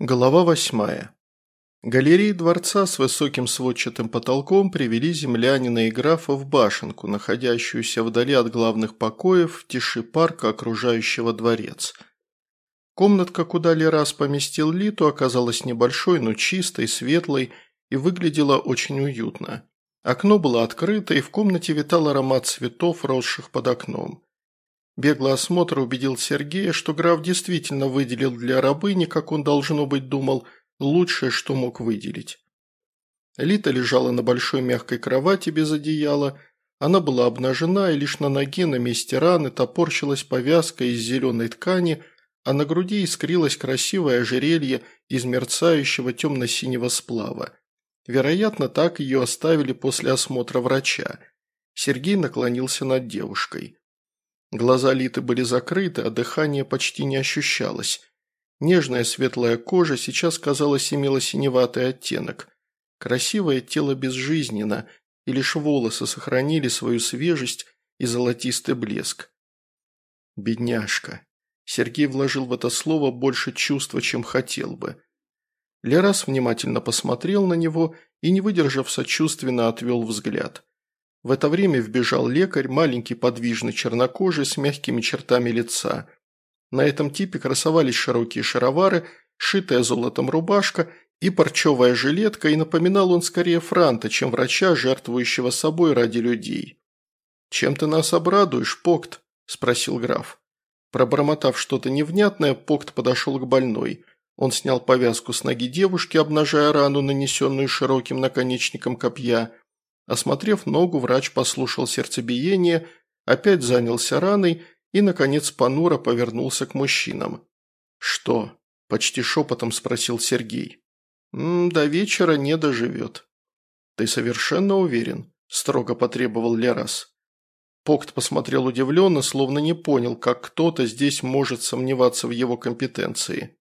Глава восьмая. Галереи дворца с высоким сводчатым потолком привели землянина и графа в башенку, находящуюся вдали от главных покоев, в тиши парка, окружающего дворец. Комнатка, куда Лерас поместил Литу, оказалась небольшой, но чистой, светлой и выглядела очень уютно. Окно было открыто, и в комнате витал аромат цветов, росших под окном. Беглый осмотр убедил Сергея, что граф действительно выделил для рабыни, как он, должно быть, думал, лучшее, что мог выделить. Лита лежала на большой мягкой кровати без одеяла, она была обнажена, и лишь на ноге на месте раны топорщилась повязка из зеленой ткани, а на груди искрилось красивое ожерелье из мерцающего темно-синего сплава. Вероятно, так ее оставили после осмотра врача. Сергей наклонился над девушкой. Глаза Литы были закрыты, а дыхание почти не ощущалось. Нежная светлая кожа сейчас, казалось, имела синеватый оттенок. Красивое тело безжизненно, и лишь волосы сохранили свою свежесть и золотистый блеск. «Бедняжка». Сергей вложил в это слово больше чувства, чем хотел бы. Лерас внимательно посмотрел на него и, не выдержав сочувственно, отвел взгляд. В это время вбежал лекарь, маленький подвижный чернокожий с мягкими чертами лица. На этом типе красовались широкие шаровары, шитая золотом рубашка и парчевая жилетка, и напоминал он скорее франта, чем врача, жертвующего собой ради людей. «Чем ты нас обрадуешь, Покт?» – спросил граф. Пробормотав что-то невнятное, Покт подошел к больной. Он снял повязку с ноги девушки, обнажая рану, нанесенную широким наконечником копья – Осмотрев ногу, врач послушал сердцебиение, опять занялся раной и, наконец, понуро повернулся к мужчинам. «Что?» – почти шепотом спросил Сергей. «М «До вечера не доживет». «Ты совершенно уверен?» – строго потребовал Лерас. Покт посмотрел удивленно, словно не понял, как кто-то здесь может сомневаться в его компетенции.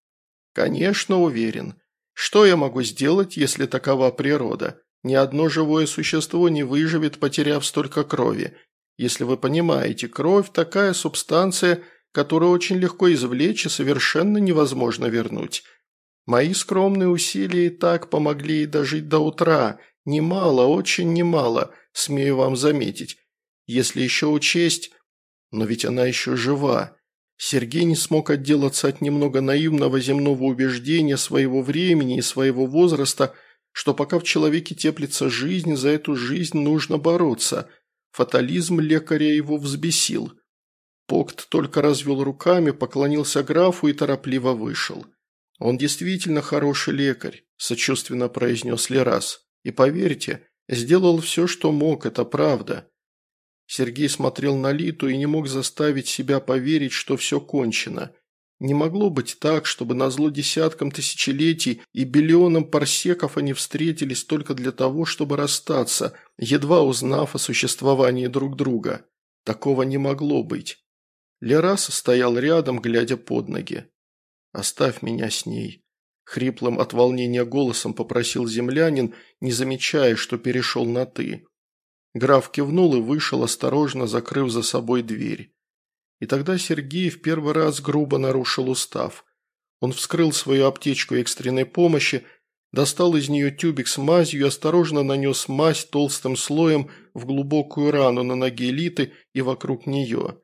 «Конечно, уверен. Что я могу сделать, если такова природа? Ни одно живое существо не выживет, потеряв столько крови. Если вы понимаете, кровь – такая субстанция, которую очень легко извлечь и совершенно невозможно вернуть. Мои скромные усилия и так помогли ей дожить до утра. Немало, очень немало, смею вам заметить. Если еще учесть... Но ведь она еще жива. Сергей не смог отделаться от немного наивного земного убеждения своего времени и своего возраста – что пока в человеке теплится жизнь, за эту жизнь нужно бороться. Фатализм лекаря его взбесил. Покт только развел руками, поклонился графу и торопливо вышел. «Он действительно хороший лекарь», – сочувственно произнес Лерас. «И поверьте, сделал все, что мог, это правда». Сергей смотрел на Литу и не мог заставить себя поверить, что все кончено – не могло быть так, чтобы на зло десяткам тысячелетий и биллионам парсеков они встретились только для того, чтобы расстаться, едва узнав о существовании друг друга. Такого не могло быть. Лерас стоял рядом, глядя под ноги. «Оставь меня с ней», – хриплым от волнения голосом попросил землянин, не замечая, что перешел на «ты». Граф кивнул и вышел, осторожно закрыв за собой дверь. И тогда Сергей в первый раз грубо нарушил устав. Он вскрыл свою аптечку экстренной помощи, достал из нее тюбик с мазью и осторожно нанес мазь толстым слоем в глубокую рану на ноге Литы и вокруг нее.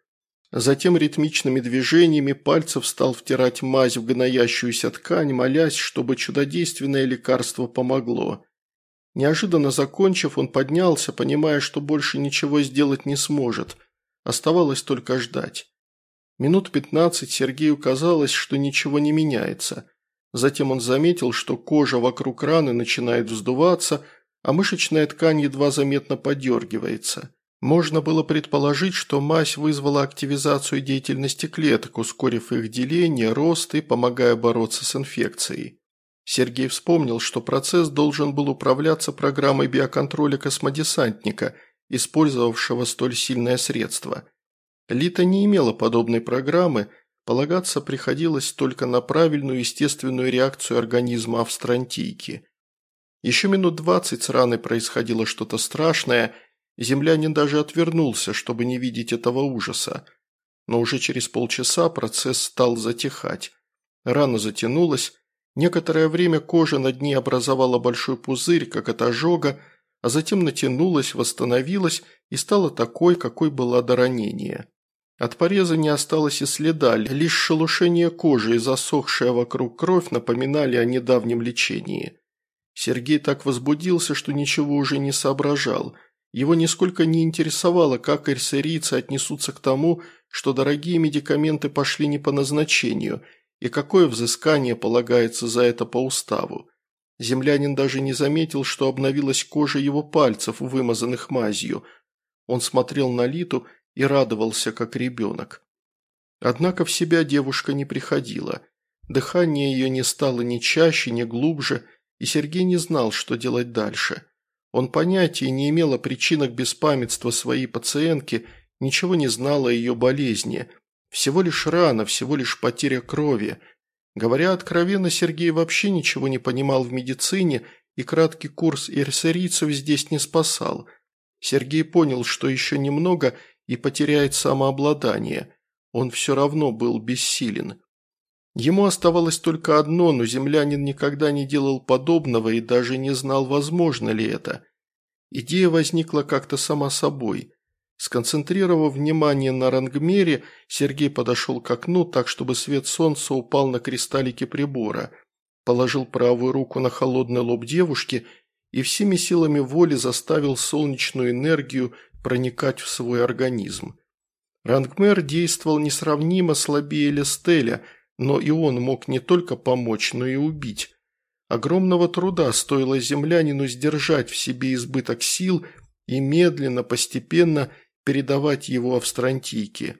Затем ритмичными движениями пальцев стал втирать мазь в гноящуюся ткань, молясь, чтобы чудодейственное лекарство помогло. Неожиданно закончив, он поднялся, понимая, что больше ничего сделать не сможет. Оставалось только ждать. Минут пятнадцать Сергею казалось, что ничего не меняется. Затем он заметил, что кожа вокруг раны начинает вздуваться, а мышечная ткань едва заметно подергивается. Можно было предположить, что мазь вызвала активизацию деятельности клеток, ускорив их деление, рост и помогая бороться с инфекцией. Сергей вспомнил, что процесс должен был управляться программой биоконтроля космодесантника, использовавшего столь сильное средство – Лита не имела подобной программы, полагаться приходилось только на правильную естественную реакцию организма австрантийки. Еще минут двадцать с раной происходило что-то страшное, землянин даже отвернулся, чтобы не видеть этого ужаса. Но уже через полчаса процесс стал затихать. Рана затянулась, Некоторое время кожа над ней образовала большой пузырь, как от ожога, а затем натянулась, восстановилась и стала такой, какой была до ранения. От пореза не осталось и следа, лишь шелушение кожи и засохшая вокруг кровь напоминали о недавнем лечении. Сергей так возбудился, что ничего уже не соображал. Его нисколько не интересовало, как эрсерийцы отнесутся к тому, что дорогие медикаменты пошли не по назначению – и какое взыскание полагается за это по уставу. Землянин даже не заметил, что обновилась кожа его пальцев, вымазанных мазью. Он смотрел на Литу и радовался, как ребенок. Однако в себя девушка не приходила. Дыхание ее не стало ни чаще, ни глубже, и Сергей не знал, что делать дальше. Он понятия не имел о причинах беспамятства своей пациентки, ничего не знал о ее болезни – всего лишь рана, всего лишь потеря крови. Говоря откровенно, Сергей вообще ничего не понимал в медицине, и краткий курс ирсерийцев здесь не спасал. Сергей понял, что еще немного и потеряет самообладание. Он все равно был бессилен. Ему оставалось только одно, но землянин никогда не делал подобного и даже не знал, возможно ли это. Идея возникла как-то сама собой – Сконцентрировав внимание на рангмере, Сергей подошел к окну так, чтобы свет солнца упал на кристаллики прибора, положил правую руку на холодный лоб девушки и всеми силами воли заставил солнечную энергию проникать в свой организм. Рангмер действовал несравнимо слабее Лестеля, но и он мог не только помочь, но и убить. Огромного труда стоило землянину сдержать в себе избыток сил и медленно, постепенно – передавать его Австрантийке.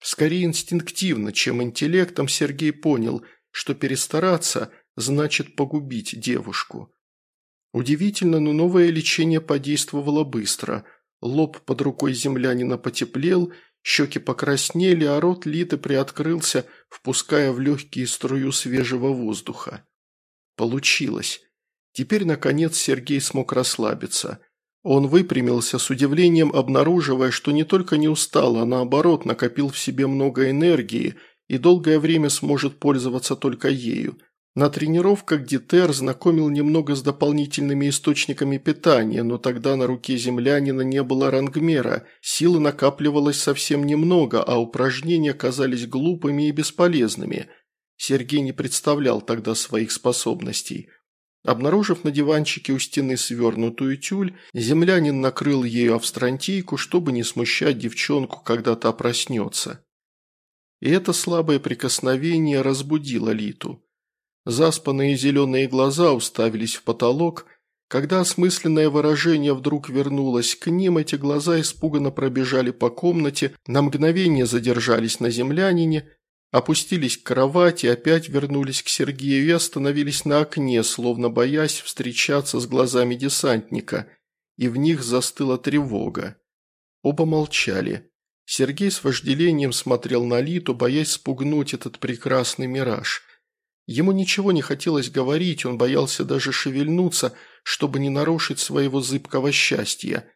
Скорее инстинктивно, чем интеллектом, Сергей понял, что перестараться значит погубить девушку. Удивительно, но новое лечение подействовало быстро. Лоб под рукой землянина потеплел, щеки покраснели, а рот Литы приоткрылся, впуская в легкие струю свежего воздуха. Получилось. Теперь, наконец, Сергей смог расслабиться – он выпрямился с удивлением, обнаруживая, что не только не устал, а наоборот накопил в себе много энергии и долгое время сможет пользоваться только ею. На тренировках Дитер знакомил немного с дополнительными источниками питания, но тогда на руке землянина не было рангмера, силы накапливалось совсем немного, а упражнения казались глупыми и бесполезными. Сергей не представлял тогда своих способностей – Обнаружив на диванчике у стены свернутую тюль, землянин накрыл ею австрантийку, чтобы не смущать девчонку, когда та проснется. И это слабое прикосновение разбудило Литу. Заспанные зеленые глаза уставились в потолок. Когда осмысленное выражение вдруг вернулось к ним, эти глаза испуганно пробежали по комнате, на мгновение задержались на землянине опустились к кровати, опять вернулись к Сергею и остановились на окне, словно боясь встречаться с глазами десантника, и в них застыла тревога. Оба молчали. Сергей с вожделением смотрел на Литу, боясь спугнуть этот прекрасный мираж. Ему ничего не хотелось говорить, он боялся даже шевельнуться, чтобы не нарушить своего зыбкого счастья.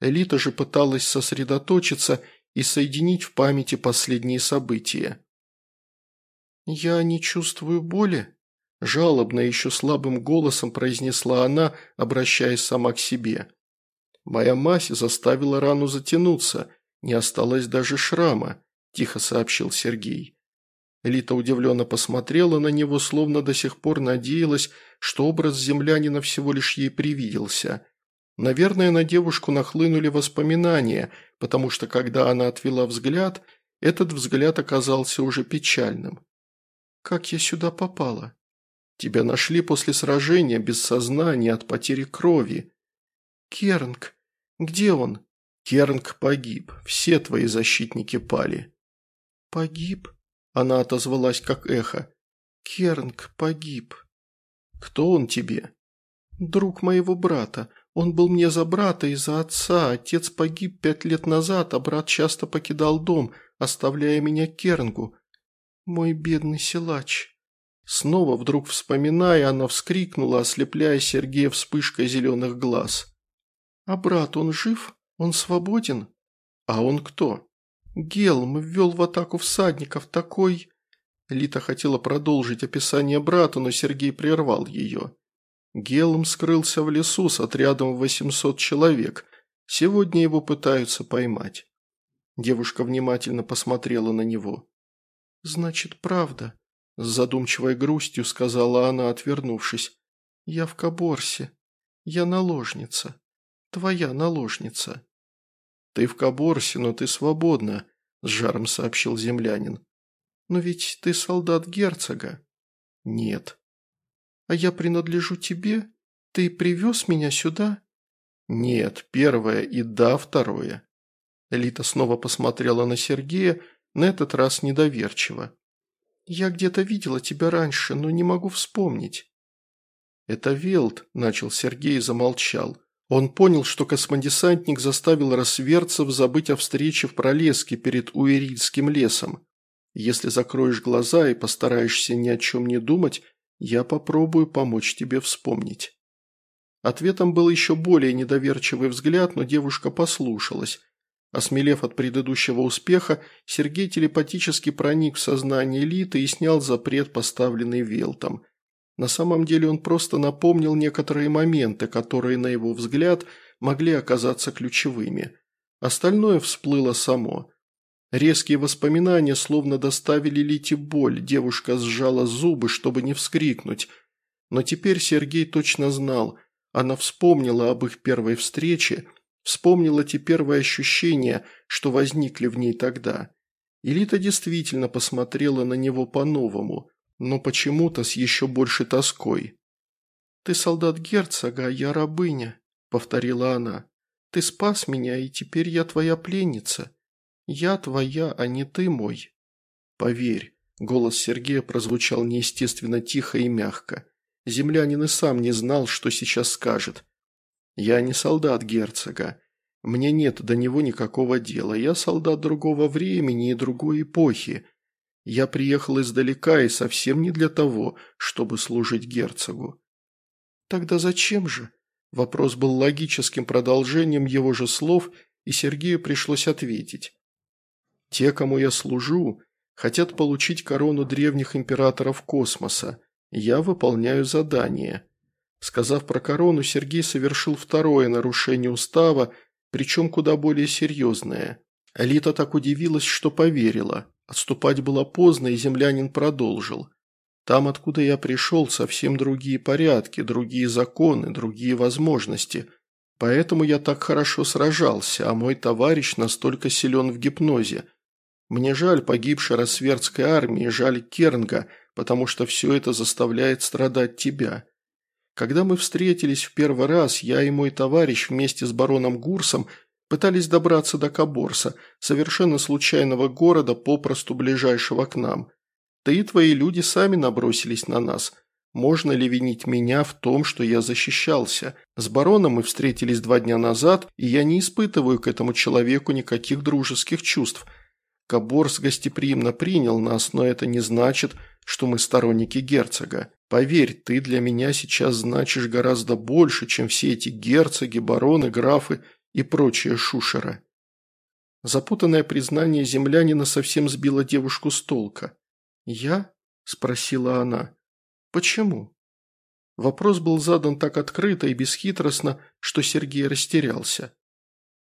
Элита же пыталась сосредоточиться и соединить в памяти последние события. «Я не чувствую боли», – жалобно еще слабым голосом произнесла она, обращаясь сама к себе. «Моя мазь заставила рану затянуться, не осталось даже шрама», – тихо сообщил Сергей. Лита удивленно посмотрела на него, словно до сих пор надеялась, что образ землянина всего лишь ей привиделся. Наверное, на девушку нахлынули воспоминания, потому что когда она отвела взгляд, этот взгляд оказался уже печальным. «Как я сюда попала?» «Тебя нашли после сражения, без сознания, от потери крови». «Кернг, где он?» «Кернг погиб. Все твои защитники пали». «Погиб?» Она отозвалась как эхо. «Кернг погиб». «Кто он тебе?» «Друг моего брата. Он был мне за брата и за отца. Отец погиб пять лет назад, а брат часто покидал дом, оставляя меня Кернгу. «Мой бедный силач!» Снова вдруг вспоминая, она вскрикнула, ослепляя Сергея вспышкой зеленых глаз. «А брат, он жив? Он свободен?» «А он кто?» «Гелм ввел в атаку всадников такой...» Лита хотела продолжить описание брата, но Сергей прервал ее. Гелм скрылся в лесу с отрядом 800 человек. Сегодня его пытаются поймать. Девушка внимательно посмотрела на него. «Значит, правда», – с задумчивой грустью сказала она, отвернувшись. «Я в Каборсе. Я наложница. Твоя наложница». «Ты в Каборсе, но ты свободна», – с жаром сообщил землянин. «Но ведь ты солдат герцога». «Нет». «А я принадлежу тебе? Ты привез меня сюда?» «Нет, первое и да, второе». Элита снова посмотрела на Сергея, на этот раз недоверчиво. «Я где-то видела тебя раньше, но не могу вспомнить». «Это Велт», – начал Сергей и замолчал. Он понял, что космодесантник заставил рассверцев забыть о встрече в пролеске перед Уэрильским лесом. Если закроешь глаза и постараешься ни о чем не думать, я попробую помочь тебе вспомнить. Ответом был еще более недоверчивый взгляд, но девушка послушалась. Осмелев от предыдущего успеха, Сергей телепатически проник в сознание элиты и снял запрет, поставленный Велтом – на самом деле он просто напомнил некоторые моменты, которые, на его взгляд, могли оказаться ключевыми. Остальное всплыло само. Резкие воспоминания словно доставили Лите боль, девушка сжала зубы, чтобы не вскрикнуть. Но теперь Сергей точно знал, она вспомнила об их первой встрече, вспомнила те первые ощущения, что возникли в ней тогда. И Лита действительно посмотрела на него по-новому – но почему-то с еще большей тоской. «Ты солдат герцога, а я рабыня», – повторила она. «Ты спас меня, и теперь я твоя пленница. Я твоя, а не ты мой». «Поверь», – голос Сергея прозвучал неестественно тихо и мягко. Землянин и сам не знал, что сейчас скажет. «Я не солдат герцога. Мне нет до него никакого дела. Я солдат другого времени и другой эпохи. Я приехал издалека и совсем не для того, чтобы служить герцогу». «Тогда зачем же?» Вопрос был логическим продолжением его же слов, и Сергею пришлось ответить. «Те, кому я служу, хотят получить корону древних императоров космоса. Я выполняю задание». Сказав про корону, Сергей совершил второе нарушение устава, причем куда более серьезное. Алита так удивилась, что поверила. Отступать было поздно, и землянин продолжил. Там, откуда я пришел, совсем другие порядки, другие законы, другие возможности. Поэтому я так хорошо сражался, а мой товарищ настолько силен в гипнозе. Мне жаль погибшей рассвердской армии, жаль Кернга, потому что все это заставляет страдать тебя. Когда мы встретились в первый раз, я и мой товарищ вместе с бароном Гурсом – Пытались добраться до Каборса, совершенно случайного города, попросту ближайшего к нам. Ты и твои люди сами набросились на нас. Можно ли винить меня в том, что я защищался? С бароном мы встретились два дня назад, и я не испытываю к этому человеку никаких дружеских чувств. Каборс гостеприимно принял нас, но это не значит, что мы сторонники герцога. Поверь, ты для меня сейчас значишь гораздо больше, чем все эти герцоги, бароны, графы и прочая шушера. Запутанное признание землянина совсем сбило девушку с толка. «Я?» – спросила она. «Почему?» Вопрос был задан так открыто и бесхитростно, что Сергей растерялся.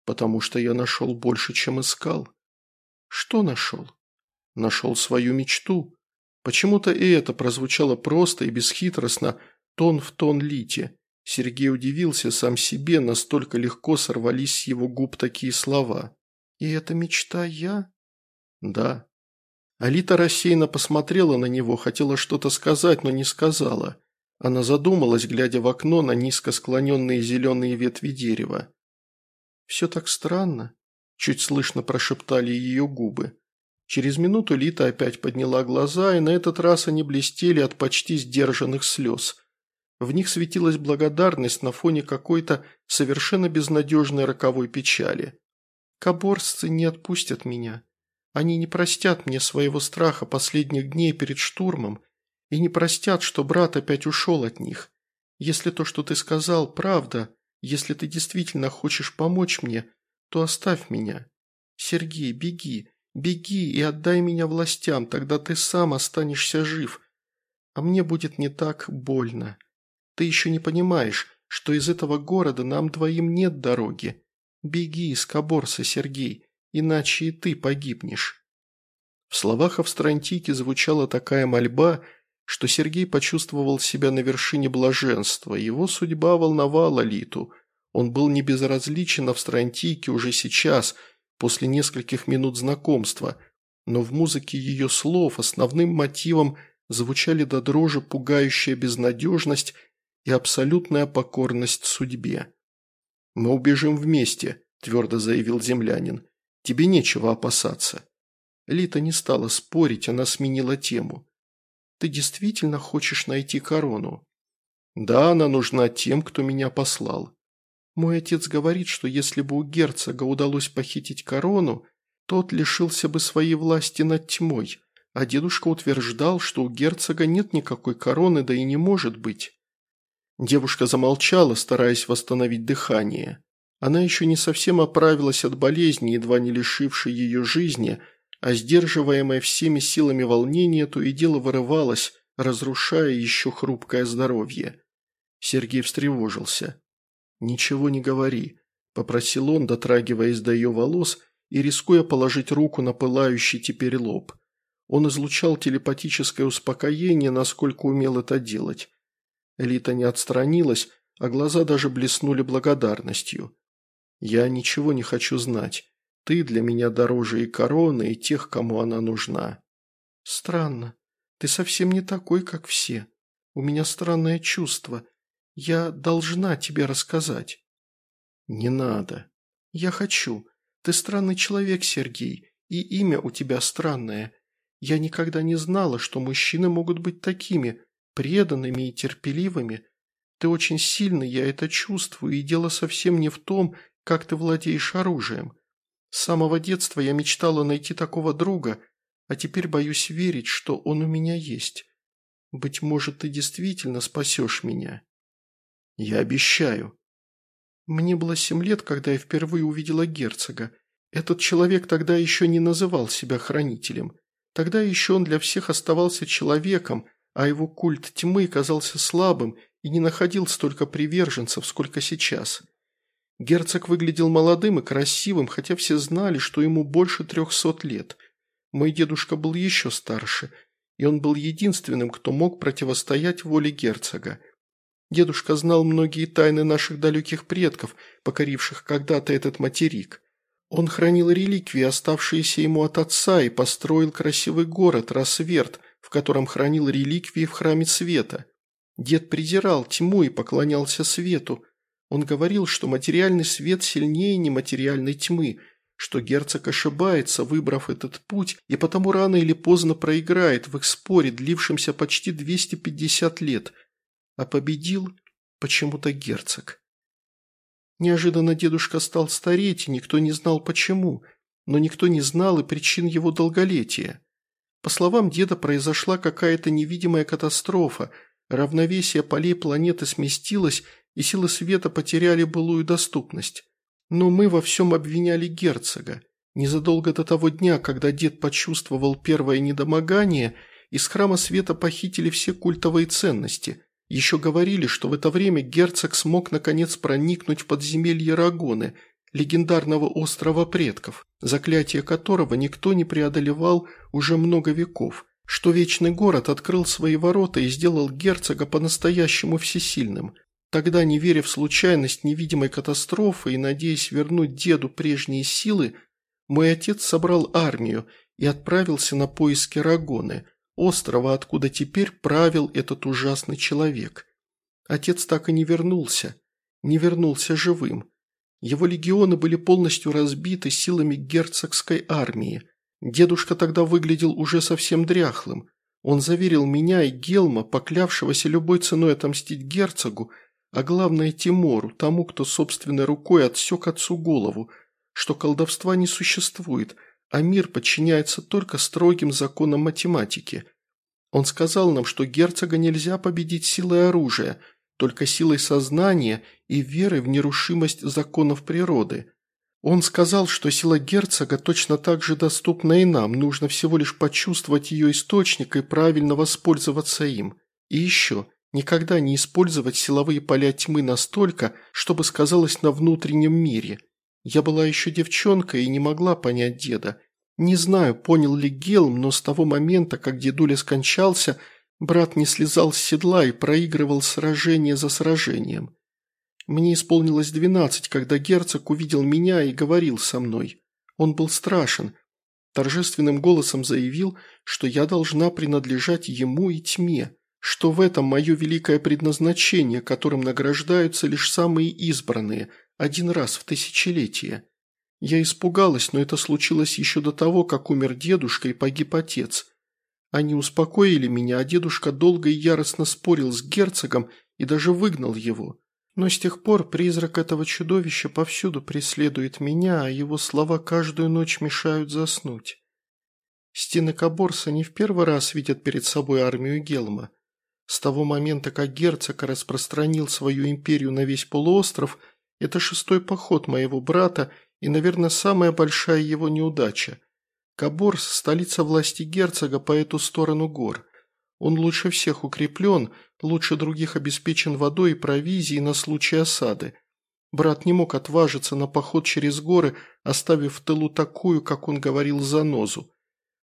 «Потому что я нашел больше, чем искал». «Что нашел?» «Нашел свою мечту». Почему-то и это прозвучало просто и бесхитростно, тон в тон Лите. Сергей удивился сам себе, настолько легко сорвались с его губ такие слова. «И это мечта я?» «Да». Алита рассеянно посмотрела на него, хотела что-то сказать, но не сказала. Она задумалась, глядя в окно на низко склоненные зеленые ветви дерева. «Все так странно», – чуть слышно прошептали ее губы. Через минуту Лита опять подняла глаза, и на этот раз они блестели от почти сдержанных слез. В них светилась благодарность на фоне какой-то совершенно безнадежной роковой печали. «Коборсцы не отпустят меня. Они не простят мне своего страха последних дней перед штурмом и не простят, что брат опять ушел от них. Если то, что ты сказал, правда, если ты действительно хочешь помочь мне, то оставь меня. Сергей, беги, Беги и отдай меня властям, тогда ты сам останешься жив. А мне будет не так больно. Ты еще не понимаешь, что из этого города нам двоим нет дороги. Беги из Каборса, Сергей, иначе и ты погибнешь». В словах Австрантики звучала такая мольба, что Сергей почувствовал себя на вершине блаженства. Его судьба волновала Литу. Он был не безразличен Австрантике уже сейчас, после нескольких минут знакомства, но в музыке ее слов основным мотивом звучали до дрожи пугающая безнадежность и абсолютная покорность судьбе. «Мы убежим вместе», – твердо заявил землянин. «Тебе нечего опасаться». Лита не стала спорить, она сменила тему. «Ты действительно хочешь найти корону?» «Да, она нужна тем, кто меня послал. Мой отец говорит, что если бы у герцога удалось похитить корону, тот лишился бы своей власти над тьмой, а дедушка утверждал, что у герцога нет никакой короны, да и не может быть. Девушка замолчала, стараясь восстановить дыхание. Она еще не совсем оправилась от болезни, едва не лишившей ее жизни, а сдерживаемая всеми силами волнения то и дело вырывалась, разрушая еще хрупкое здоровье. Сергей встревожился. «Ничего не говори», – попросил он, дотрагиваясь до ее волос и рискуя положить руку на пылающий теперь лоб. Он излучал телепатическое успокоение, насколько умел это делать. Элита не отстранилась, а глаза даже блеснули благодарностью. «Я ничего не хочу знать. Ты для меня дороже и короны, и тех, кому она нужна». «Странно. Ты совсем не такой, как все. У меня странное чувство. Я должна тебе рассказать». «Не надо». «Я хочу. Ты странный человек, Сергей, и имя у тебя странное. Я никогда не знала, что мужчины могут быть такими, преданными и терпеливыми. Ты очень сильный, я это чувствую, и дело совсем не в том, как ты владеешь оружием. С самого детства я мечтала найти такого друга, а теперь боюсь верить, что он у меня есть. Быть может, ты действительно спасешь меня». «Я обещаю». Мне было семь лет, когда я впервые увидела герцога. Этот человек тогда еще не называл себя хранителем. Тогда еще он для всех оставался человеком, а его культ тьмы казался слабым и не находил столько приверженцев, сколько сейчас. Герцог выглядел молодым и красивым, хотя все знали, что ему больше трехсот лет. Мой дедушка был еще старше, и он был единственным, кто мог противостоять воле герцога. Дедушка знал многие тайны наших далеких предков, покоривших когда-то этот материк. Он хранил реликвии, оставшиеся ему от отца, и построил красивый город, Рассверт, в котором хранил реликвии в храме света. Дед презирал тьму и поклонялся свету. Он говорил, что материальный свет сильнее нематериальной тьмы, что герцог ошибается, выбрав этот путь, и потому рано или поздно проиграет в их споре, длившемся почти 250 лет – а победил почему-то герцог. Неожиданно дедушка стал стареть, и никто не знал почему, но никто не знал и причин его долголетия. По словам деда, произошла какая-то невидимая катастрофа, равновесие полей планеты сместилось, и силы света потеряли былую доступность. Но мы во всем обвиняли герцога. Незадолго до того дня, когда дед почувствовал первое недомогание, из храма света похитили все культовые ценности – еще говорили, что в это время герцог смог наконец проникнуть в подземелье Рагоны, легендарного острова предков, заклятие которого никто не преодолевал уже много веков, что Вечный Город открыл свои ворота и сделал герцога по-настоящему всесильным. Тогда, не веря в случайность невидимой катастрофы и надеясь вернуть деду прежние силы, мой отец собрал армию и отправился на поиски Рагоны – острова, откуда теперь правил этот ужасный человек. Отец так и не вернулся, не вернулся живым. Его легионы были полностью разбиты силами герцогской армии. Дедушка тогда выглядел уже совсем дряхлым. Он заверил меня и Гелма, поклявшегося любой ценой отомстить герцогу, а главное Тимору, тому, кто собственной рукой отсек отцу голову, что колдовства не существует – а мир подчиняется только строгим законам математики. Он сказал нам, что герцога нельзя победить силой оружия, только силой сознания и верой в нерушимость законов природы. Он сказал, что сила герцога точно так же доступна и нам, нужно всего лишь почувствовать ее источник и правильно воспользоваться им. И еще, никогда не использовать силовые поля тьмы настолько, чтобы сказалось на внутреннем мире. Я была еще девчонкой и не могла понять деда. Не знаю, понял ли Гелм, но с того момента, как дедуля скончался, брат не слезал с седла и проигрывал сражение за сражением. Мне исполнилось двенадцать, когда герцог увидел меня и говорил со мной. Он был страшен. Торжественным голосом заявил, что я должна принадлежать ему и тьме, что в этом мое великое предназначение, которым награждаются лишь самые избранные, один раз в тысячелетие. Я испугалась, но это случилось еще до того, как умер дедушка и погиб отец. Они успокоили меня, а дедушка долго и яростно спорил с герцогом и даже выгнал его. Но с тех пор призрак этого чудовища повсюду преследует меня, а его слова каждую ночь мешают заснуть. Стены Каборса не в первый раз видят перед собой армию Гелма. С того момента, как герцог распространил свою империю на весь полуостров, это шестой поход моего брата и, наверное, самая большая его неудача. Каборс – столица власти герцога по эту сторону гор. Он лучше всех укреплен, лучше других обеспечен водой и провизией на случай осады. Брат не мог отважиться на поход через горы, оставив в тылу такую, как он говорил, занозу.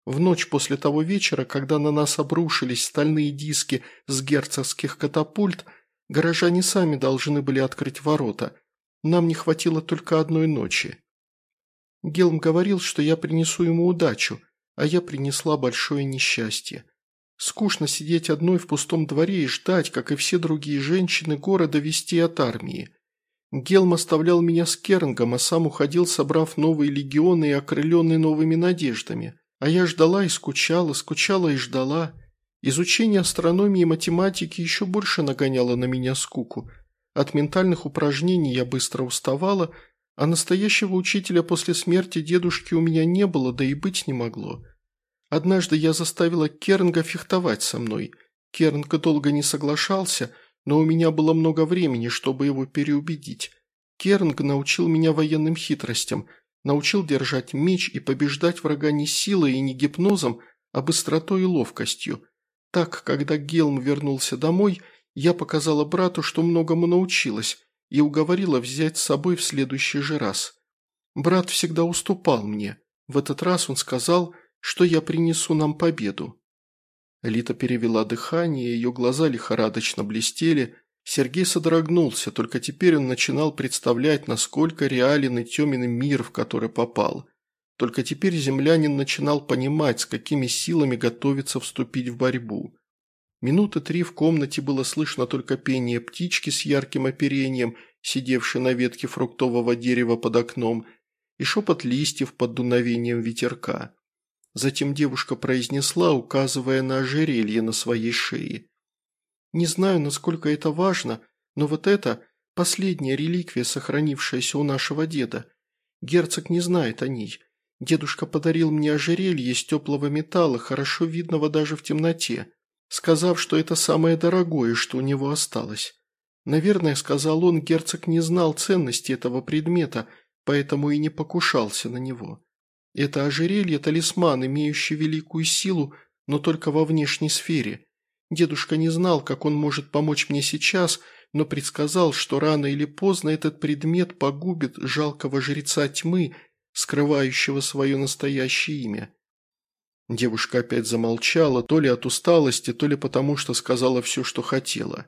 В ночь после того вечера, когда на нас обрушились стальные диски с герцогских катапульт, горожане сами должны были открыть ворота. Нам не хватило только одной ночи. Гелм говорил, что я принесу ему удачу, а я принесла большое несчастье. Скучно сидеть одной в пустом дворе и ждать, как и все другие женщины города, вести от армии. Гелм оставлял меня с Кернгом, а сам уходил, собрав новые легионы и окрыленный новыми надеждами. А я ждала и скучала, скучала и ждала. Изучение астрономии и математики еще больше нагоняло на меня скуку. От ментальных упражнений я быстро уставала, а настоящего учителя после смерти дедушки у меня не было, да и быть не могло. Однажды я заставила Кернга фехтовать со мной. Кернг долго не соглашался, но у меня было много времени, чтобы его переубедить. Кернг научил меня военным хитростям, научил держать меч и побеждать врага не силой и не гипнозом, а быстротой и ловкостью. Так, когда Гелм вернулся домой, я показала брату, что многому научилась, и уговорила взять с собой в следующий же раз. Брат всегда уступал мне. В этот раз он сказал – что я принесу нам победу». Лита перевела дыхание, ее глаза лихорадочно блестели. Сергей содрогнулся, только теперь он начинал представлять, насколько реален и темен мир, в который попал. Только теперь землянин начинал понимать, с какими силами готовится вступить в борьбу. Минуты три в комнате было слышно только пение птички с ярким оперением, сидевшей на ветке фруктового дерева под окном, и шепот листьев под дуновением ветерка. Затем девушка произнесла, указывая на ожерелье на своей шее. «Не знаю, насколько это важно, но вот это – последняя реликвия, сохранившаяся у нашего деда. Герцог не знает о ней. Дедушка подарил мне ожерелье из теплого металла, хорошо видного даже в темноте, сказав, что это самое дорогое, что у него осталось. Наверное, сказал он, герцог не знал ценности этого предмета, поэтому и не покушался на него. Это ожерелье – талисман, имеющий великую силу, но только во внешней сфере. Дедушка не знал, как он может помочь мне сейчас, но предсказал, что рано или поздно этот предмет погубит жалкого жреца тьмы, скрывающего свое настоящее имя. Девушка опять замолчала, то ли от усталости, то ли потому, что сказала все, что хотела.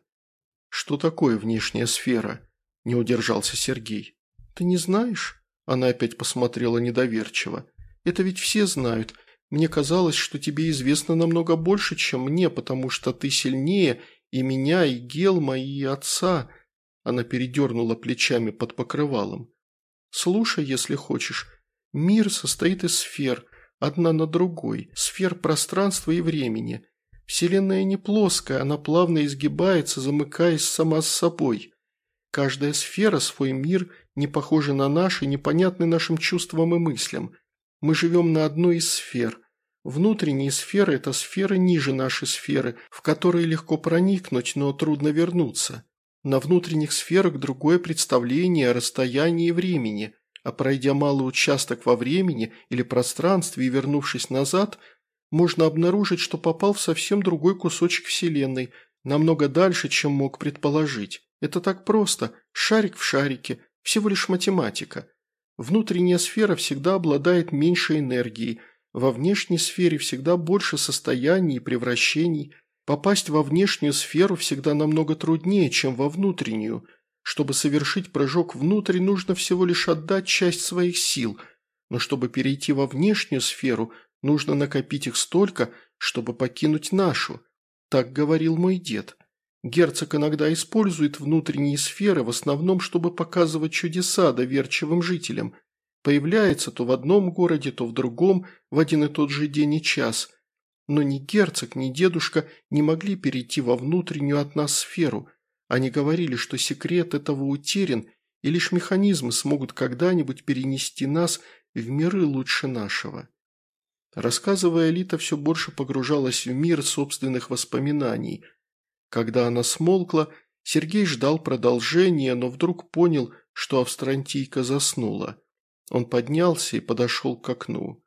«Что такое внешняя сфера?» – не удержался Сергей. «Ты не знаешь?» Она опять посмотрела недоверчиво. «Это ведь все знают. Мне казалось, что тебе известно намного больше, чем мне, потому что ты сильнее и меня, и Гелма, и отца». Она передернула плечами под покрывалом. «Слушай, если хочешь. Мир состоит из сфер, одна на другой, сфер пространства и времени. Вселенная не плоская, она плавно изгибается, замыкаясь сама с собой. Каждая сфера – свой мир, не похожий на наш и непонятный нашим чувствам и мыслям. Мы живем на одной из сфер. Внутренние сферы – это сферы ниже нашей сферы, в которые легко проникнуть, но трудно вернуться. На внутренних сферах другое представление о расстоянии и времени. А пройдя малый участок во времени или пространстве и вернувшись назад, можно обнаружить, что попал в совсем другой кусочек Вселенной, намного дальше, чем мог предположить. Это так просто, шарик в шарике, всего лишь математика. Внутренняя сфера всегда обладает меньшей энергией, во внешней сфере всегда больше состояний и превращений. Попасть во внешнюю сферу всегда намного труднее, чем во внутреннюю – чтобы совершить прыжок внутрь, нужно всего лишь отдать часть своих сил, но чтобы перейти во внешнюю сферу, нужно накопить их столько, чтобы покинуть нашу. Так говорил мой дед. Герцог иногда использует внутренние сферы в основном, чтобы показывать чудеса доверчивым жителям. Появляется то в одном городе, то в другом, в один и тот же день и час. Но ни герцог, ни дедушка не могли перейти во внутреннюю от нас сферу – они говорили, что секрет этого утерян, и лишь механизмы смогут когда-нибудь перенести нас в миры лучше нашего. Рассказывая, Лита все больше погружалась в мир собственных воспоминаний. Когда она смолкла, Сергей ждал продолжения, но вдруг понял, что австрантийка заснула. Он поднялся и подошел к окну.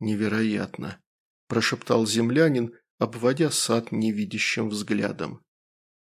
«Невероятно!» – прошептал землянин, обводя сад невидящим взглядом.